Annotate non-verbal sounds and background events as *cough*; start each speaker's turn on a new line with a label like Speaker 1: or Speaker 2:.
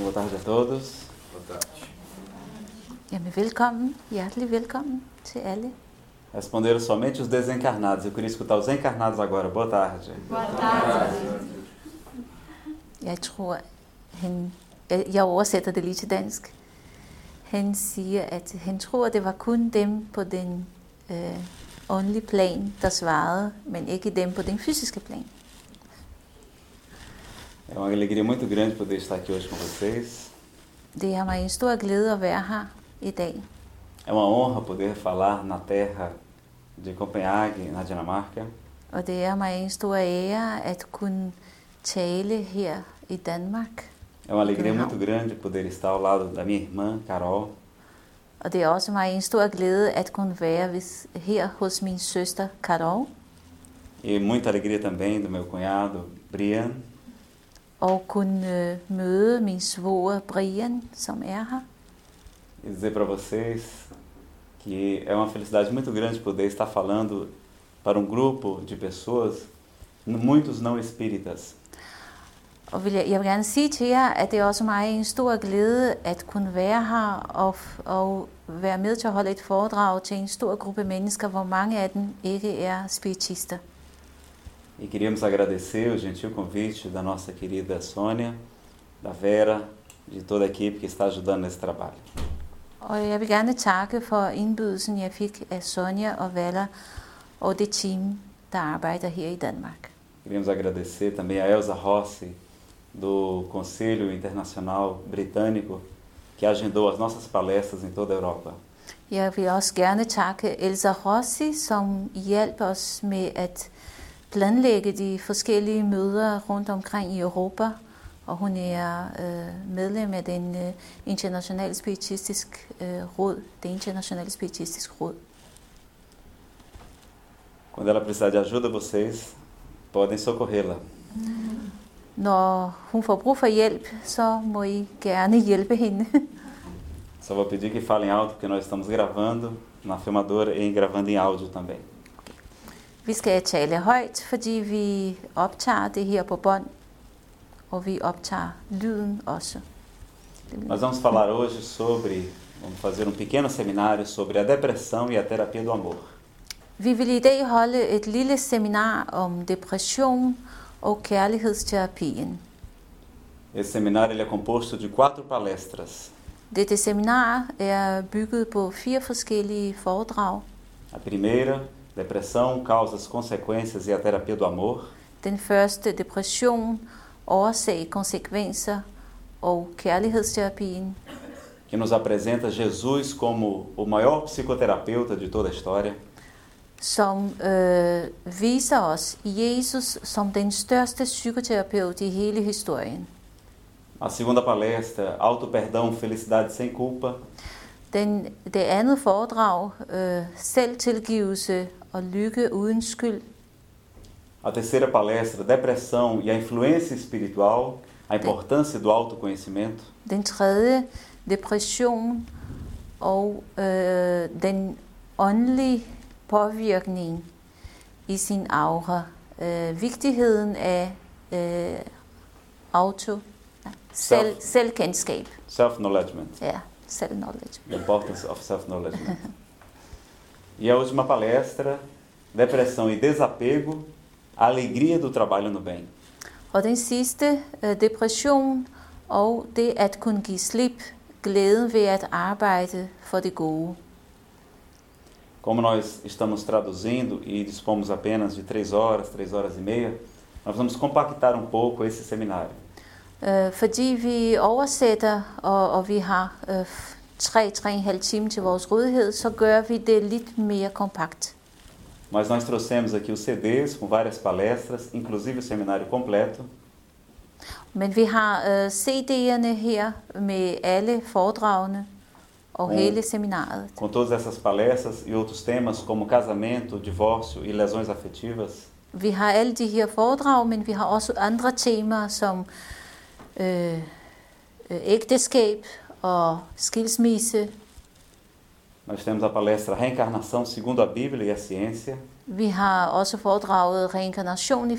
Speaker 1: boa tarde a todos.
Speaker 2: Jamen velkommen, hjertelig velkommen til alle.
Speaker 1: Responderam somente os desencarnados. Eu queria escutar os encarnados agora. Boa tarde.
Speaker 2: Jeg tror, han, jeg oversætter det lige til dansk. Han siger, at han tror, det var kun dem på den øh, åndelige plan, der svarede, men ikke dem på den fysiske plan.
Speaker 1: É uma alegria muito grande poder estar aqui hoje com vocês.
Speaker 2: Det er mig en stor glæde at være her i dag.
Speaker 1: É uma honra poder falar na terra de Copenhague, na Dinamarca.
Speaker 2: Og det er mig en stor ære at kunne tale her i Danmark.
Speaker 1: É uma alegria
Speaker 2: Legal.
Speaker 1: muito grande poder estar ao lado da minha irmã, Carol,
Speaker 2: Og det er også mig en stor glæde at kunne være ved, her hos min søster Carol.
Speaker 1: e muita alegria também do meu cunhado, Brian,
Speaker 2: Og kunne øh, møde min svoger Brian, som er her.
Speaker 1: e dizer para vocês que é uma felicidade muito grande poder estar falando para um grupo de pessoas, muitos não espíritas,
Speaker 2: Og vil jeg, jeg vil gerne sige til jer, at det er også mig en stor glæde at kunne være her og, og være med til at holde et foredrag til en stor gruppe mennesker, hvor mange af dem ikke er spiritister.
Speaker 1: E queríamos agradecer o gentil convite da nossa querida Sônia, da Vera, de toda a equipe que está ajudando nesse trabalho.
Speaker 2: Jeg vil gerne takke for indbydelsen, jeg fik af Sonja og Vala og det team, der arbejder her i Danmark.
Speaker 1: Queríamos agradecer também a Elza Rossi, do Conselho Internacional Britânico, que agendou as nossas palestras em toda a Europa.
Speaker 2: Jeg vil også gerne takke Elsa Rossi, som hjalp os med at planlægge de forskellige møder rundt omkring i Europa. Og hun er øh, medlem af den øh, internationale spiritistisk øh, råd, det internationale spiritistisk råd.
Speaker 1: Quando ela precisar de ajuda, vocês podem socorrê-la.
Speaker 2: Når hun får brug for hjælp, så må I gerne hjælpe hende.
Speaker 1: Só vou pedir que falem alto, porque nós estamos gravando na filmadora e gravando em áudio também.
Speaker 2: Vi skal tale højt, fordi vi optager det her på bånd, og vi optager lyden også.
Speaker 1: Nós vamos falar hoje sobre, vamos fazer um pequeno seminário sobre a depressão e a terapia do amor.
Speaker 2: Vi vil i dag holde et lille seminar om depression og kærlighedsterapien.
Speaker 1: Esse seminário ele é composto de quatro palestras.
Speaker 2: Dette seminar er bygget på fire forskellige foredrag.
Speaker 1: A primeira, depressão, causas, consequências e a terapia do amor.
Speaker 2: Den første depression, årsag, konsekvenser og kærlighedsterapien,
Speaker 1: que nos apresenta Jesus como o maior psicoterapeuta de toda a história.
Speaker 2: som øh, viser os Jesus som den største psykoterapeut i hele historien.
Speaker 1: A segunda palestra, Auto Perdão, Felicidade Sem Culpa.
Speaker 2: Den, det andet foredrag, øh, selvtilgivelse og lykke uden skyld.
Speaker 1: A terceira palestra, Depressão e a Influência Espiritual, a importância do autoconhecimento.
Speaker 2: Den tredje, depression og øh, den åndelige påvirkning i sin aura. Øh, vigtigheden af øh, auto, selv,
Speaker 1: Self.
Speaker 2: selvkendskab.
Speaker 1: Self-knowledgement.
Speaker 2: Ja, self-knowledge.
Speaker 1: The importance of self-knowledgement. *laughs* E a última palestra, Depressão e Desapego, a alegria do trabalho no bem.
Speaker 2: Og den sidste, øh, depression og det at kunne give slip, glæden ved at arbejde for det gode.
Speaker 1: Como nós estamos traduzindo e dispomos apenas de três horas, três horas e meia, nós vamos compactar um pouco esse seminário.
Speaker 2: Uh, fordi vi oversætter, og, og vi har uh, 3-3,5 time til vores rådighed, så gør vi det lidt mere kompakt.
Speaker 1: Mas nós trouxemos aqui os CDs com várias palestras, inclusive o seminário completo.
Speaker 2: Men vi har øh, uh, CD'erne her med alle foredragene og
Speaker 1: com,
Speaker 2: hele seminaret.
Speaker 1: Com todas essas palestras e outros temas como casamento, divórcio e lesões afetivas.
Speaker 2: Vi har alle de her foredrag, men vi har også andre temaer som øh, øh ægteskab og skilsmisse.
Speaker 1: Nós temos a palestra Reencarnação segundo a Bíblia e a Ciência.
Speaker 2: Vi har også foredraget reinkarnation